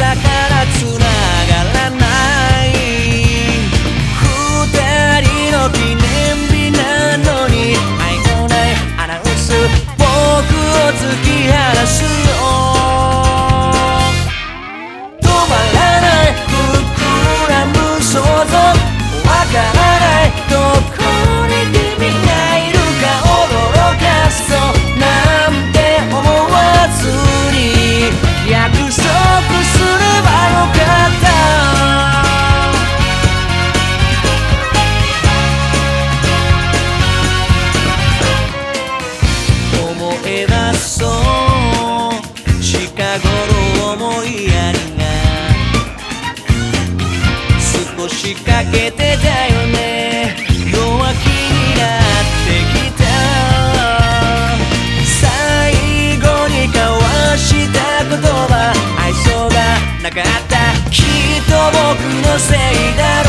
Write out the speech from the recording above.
la のせいだ